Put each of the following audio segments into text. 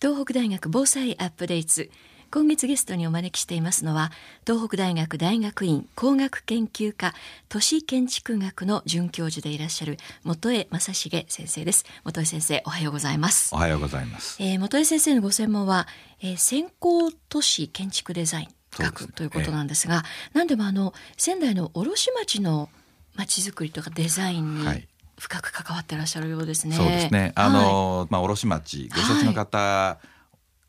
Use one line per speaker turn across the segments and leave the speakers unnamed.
東北大学防災アップデート今月ゲストにお招きしていますのは東北大学大学院工学研究科都市建築学の准教授でいらっしゃる元江正重先生です。元江先生おはようございます。
おはようございます、
えー、元江先生のご専門は、えー、先行都市建築デザイン学ということなんですが、えー、何でもあの仙台の卸町の町づくりとかデザインに、はい深く関わってらっしゃるようですね。
そうですね。あの、はい、まあ卸町ご承知の方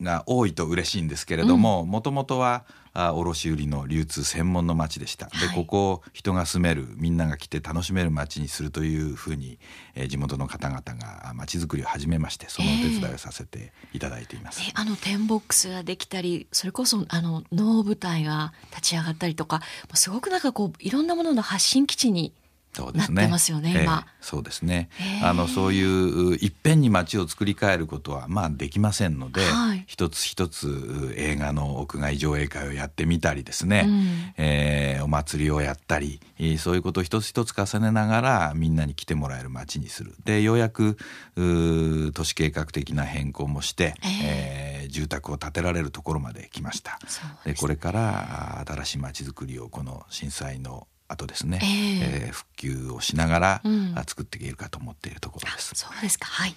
が多いと嬉しいんですけれども、もともとはあ卸売の流通専門の町でした、でここを人が住めるみんなが来て楽しめる町にするというふうに、えー、地元の方々が町づくりを始めましてそのお手伝いをさせていただいています、
えー、あのテンボックスができたりそれこそあの能舞台が立ち上がったりとかすごくなんかこういろんなものの発信基地にそうですね。ますよね、えー、
そうですね。あのそういういっぺんに街を作り変えることはまあできませんので、はい、一つ一つ映画の屋外上映会をやってみたりですね、うん、えー、お祭りをやったり、そういうことを一つ一つ重ねながらみんなに来てもらえる街にする。でようやく都市計画的な変更もして、えー、えー、住宅を建てられるところまで来ました。でこれから新しい街づくりをこの震災の後ですね、えー、えー、復旧をしながら、うん、作っていけるかと思っているところです。
そうですか。はい。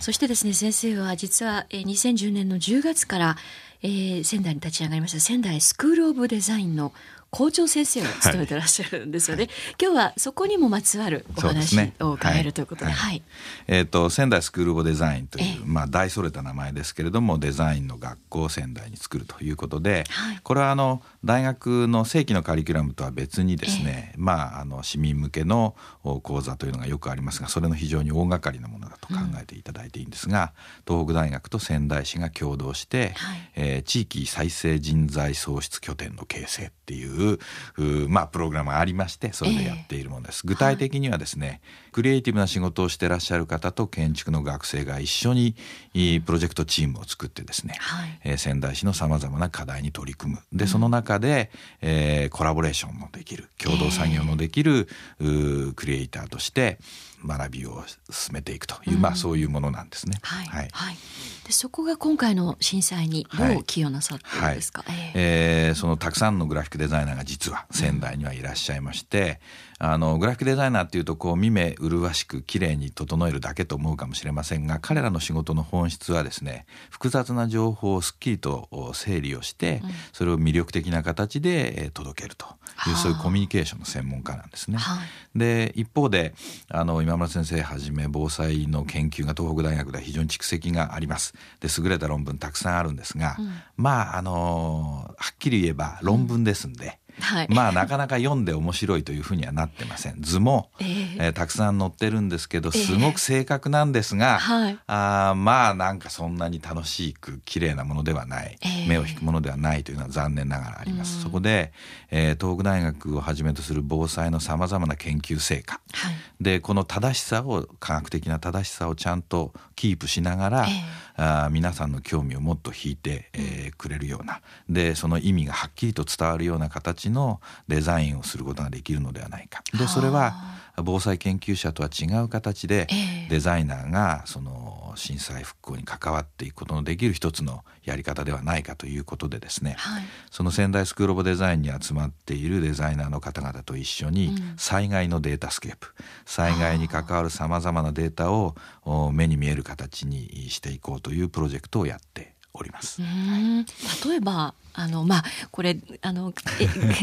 そしてですね先生は実は、えー、2010年の10月から、えー、仙台に立ち上がりました仙台スクール・オブ・デザインの校長先生を務めてらっしゃるんですよね。はい、今日はそこにもまつわるお話を伺えるということで、はい。
えっ、ー、と仙台スクールオブデザインという、まあ大それた名前ですけれども、デザインの学校を仙台に作るということで、はい、これはあの大学の正規のカリキュラムとは別にですね、まああの市民向けの講座というのがよくありますが、それの非常に大掛かりなものだと考えていただいていいんですが、うん、東北大学と仙台市が共同して、はい、えー、地域再生人材創出拠点の形成っていういうまあ、プログラムがありましてそれでやっているものです。えー、具体的にはですね、はい、クリエイティブな仕事をしてらっしゃる方と建築の学生が一緒にプロジェクトチームを作ってですね、はい、えー、仙台市のさまざまな課題に取り組む。でその中で、えー、コラボレーションのできる共同作業のできる、えー、クリエイターとして学びを進めていくという、うん、まあそういうものなんですね。
はい。はい、はい、でそこが今回の震災にどう寄与なさってるんですか？はい、
えー、えー、そのたくさんのグラフィックデザイナーが実は仙台にはいらっしゃいまして、うん、あのグラフィックデザイナーっていうとこう見目麗しく綺麗に整えるだけと思うかもしれませんが、彼らの仕事の本質はですね、複雑な情報をすっきりと整理をして、うん、それを魅力的な形で届けるというそういうコミュニケーションの専門家なんですね。はい、で一方であの今今村先生はじめ防災の研究が東北大学では非常に蓄積があります。で優れた論文たくさんあるんですが、うん、まああのはっきり言えば論文ですんで、はい、まあなかなか読んで面白いというふうにはなってません。図も、えー、えー、たくさん載ってるんですけどすごく正確なんですが、えーはい、あまあなんかそんなに楽しく綺麗なものではない、えー、目を引くものではないというのは残念ながらあります。そこで、えー、東北大学をはじめとする防災のさまざまな研究成果、はい、でこの正しさを科学的な正しさをちゃんとキープしながら、あ皆さんの興味をもっと引いて、えー、くれるような。でその意味がはっきりと伝わるような形のデザインをすることができるのではないか。でそれは防災研究者とは違う形で、デザイナーがその震災復興に関わっていくことのできる一つのやり方ではないかということでですね、はい、その仙台スクール・オブ・デザインに集まっているデザイナーの方々と一緒に災害のデータスケープ、うん、災害に関わるさまざまなデータを目に見える形にしていこうというプロジェクトをやっております。
例えばあのまあこれあの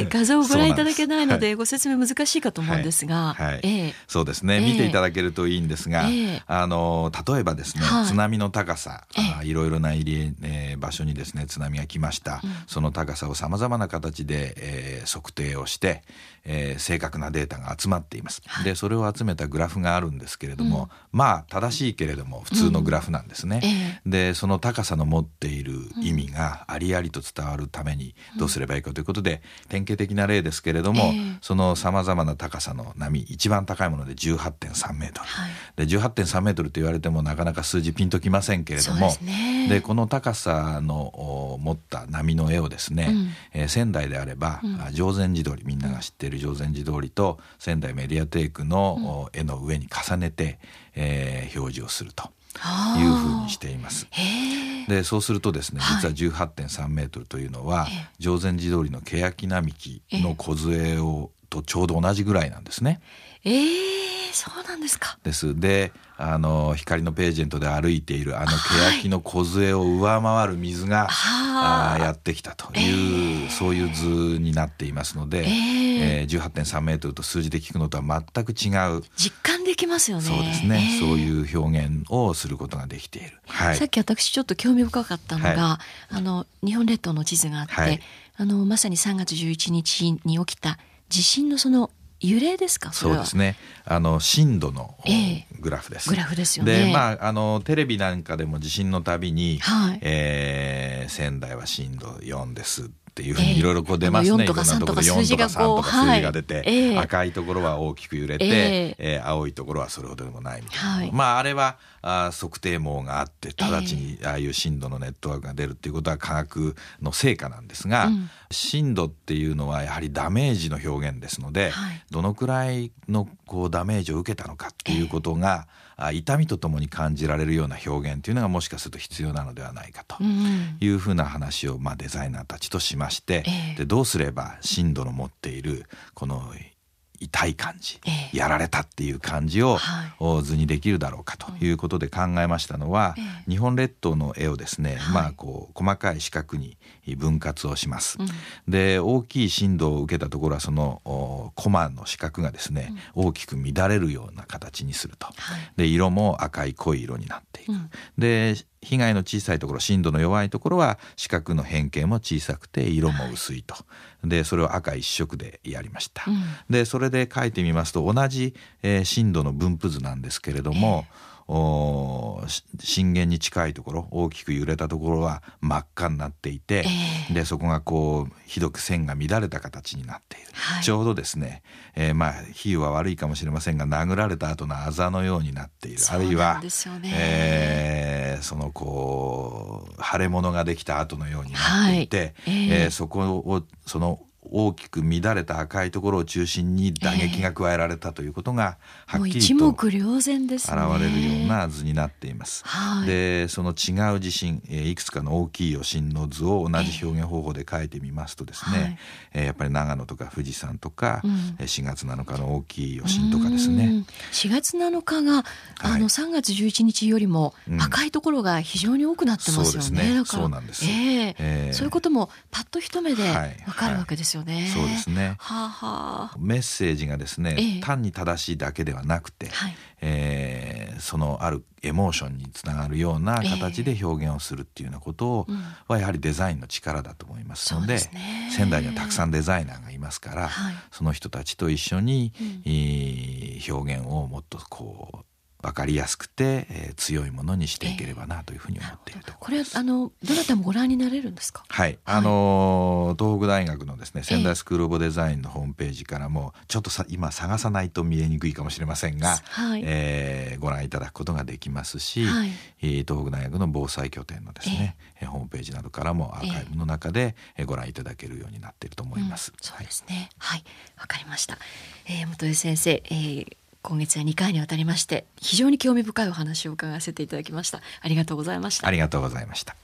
画像をご覧いただけないのでご説明難しいかと思うんですが、
はい。はいえ。ー、そうですね、えー、見ていただけるといいんですが、えー、あの例えばですね、はい、津波の高さ、えー、いろいろな入り、えー、場所にですね津波が来ました、うん、その高さをさまざまな形で、えー、測定をして、えー、正確なデータが集まっています。でそれを集めたグラフがあるんですけれども、うん、まあ正しいけれども普通のグラフなんですね。うん、でその高さの持っている意味がありありと伝わるるためにどうすればいいかということで、典型的な例ですけれども、えー、そのさまざまな高さの波一番高いもので18.3メートル、はい、で18.3メートルと言われてもなかなか数字ピンときませんけれどもで、この高さの持った波の絵をですね、うん、えー、仙台であれば、うん、常禅寺通りみんなが知っている常禅寺通りと仙台メディアテイクの絵の上に重ねて、えー、表示をすると。いうふうにしています。でそうするとですね
はい。
実は18.3メートルというのは、
ええ。
定禅寺通りの欅並木の梢をとちょうど同じぐらいなんですね。
ええ、そうなんですか。
です。であの光のページェントで歩いているあの
はい
欅の梢を上回る水が、
はあ
あーやってきたという、
ええ
そういう図になっていますので、
ええ
えー18.3メートルと数字で聞くのとは全く違う
実感できますよね。
そうですね、
ええ
そういう表現をすることができている。はい。
さっき私ちょっと興味深かったのが、
は
あの日本列島の地図があって、
はい。
あのまさに3月11日に起きた地震のその揺れですか？そ
うですね。あの震度の
ええ。
グラフです。
グラフですよね。
で、まああのテレビなんかでも地震のたびに、
はい。
えー仙台は震度4ですっていうふう
ええ。
にいろいろこう出ますね。
あの4とか
いろんなところで
3とか数字が
4とか3とか
こう
数字が出て、
はい。ええ。
赤いところは大きく揺れて、
え
え。
え
ー青いところはそれほどでもないみたいな。
はい。
まああれはあー測定網があって直ちにああいう震度のネットワークが出るっていうことは科学の成果なんですが、
うん。
震度っていうのはやはりダメージの表現ですので、
はい。
どのくらいのこうダメージを受けたのかっていうことが、あ痛みとともに感じられるような表現っていうのがもしかすると必要なのではないかと
うん
いうふうな話を、まあ、デザイナーたちとしまして、
ええ。
でどうすれば震度の持っているこの痛い感じ、
ええ。
やられたっていう感じを、図にできるだろうかということで考えましたのは、
ええ。
日本列島の絵をですね、
はい。
まあこう細かい四角に分割をします。
うん。
で大きい震度を受けたところはそのおコマの四角がですね、大きく乱れるような形にすると。
はい
で色も赤い濃い色になっていく。
うん
で被害の小さいところ震度の弱いところは四角の変形も小さくて色も薄いと。でそれを赤一色でやりました。
うん
でそれで書いてみますと同じ、えー震度の分布図なんですけれども、おーし震源に近いところ大きく揺れたところは真っ赤になっていて、
え
でそこがこうひどく線が乱れた形になっている、
はい。
ちょうどですね、えーまあ比喩は悪いかもしれませんが殴られた後のあざのようになっている。あ
そうな
るいはえーそのこう腫れ物ができた後のようになっていて、
はい。ええ。
えーそこをその大きく乱れた赤いところを中心に打撃が加えられたということがはっきりと
一目瞭然ですね。
現れるような図になっています。
はい。
でその違う地震、えーいくつかの大きい余震の図を同じ表現方法で書いてみますとですね、
はい。
えーやっぱり長野とか富士山とか、
うん。
えー4月7日の大きい余震とかですね。
うん。4月7日が、あ
はい。
の3月11日よりも
うん。
赤いところが非常に多くなってますよね。
そうなんです。
ええ
えー。
そういうこともパッと一目で
はい。
わかるわけですよね。
そうですね。
はあはあ。
メッセージがですね、
ええ
単に正しいだけではなくて、
はい
えーそのあるエモーションにつながるような形で表現をするっていうようなことを、
うん
はやはりデザインの力だと思いますので
ね
仙台にはたくさんデザイナーがいますから、
はい
その人たちと一緒に、
うん
えー表現をもっとこう分かりやすくて、えー強いものにしていければなというふうに思っているとこ
これ。あのどなたもご覧になれるんですか？
はい、あのー東北大学のですね仙台スクール・オブ・デザインのホームページからもちょっとさ今探さないと見えにくいかもしれませんが、
はい。
えーご覧いただくことができますし、
はい。
えー東北大学の防災拠点のですね、えーホームページなどからもアーカイブの中で、えーご覧いただけるようになっていると思います。
うんそうですね。はい、わ、かりました。えー、元江先生、えー、今月は2回にわたりまして非常に興味深いお話を伺わせていただきました。ありがとうございました
あ。りがとうございました。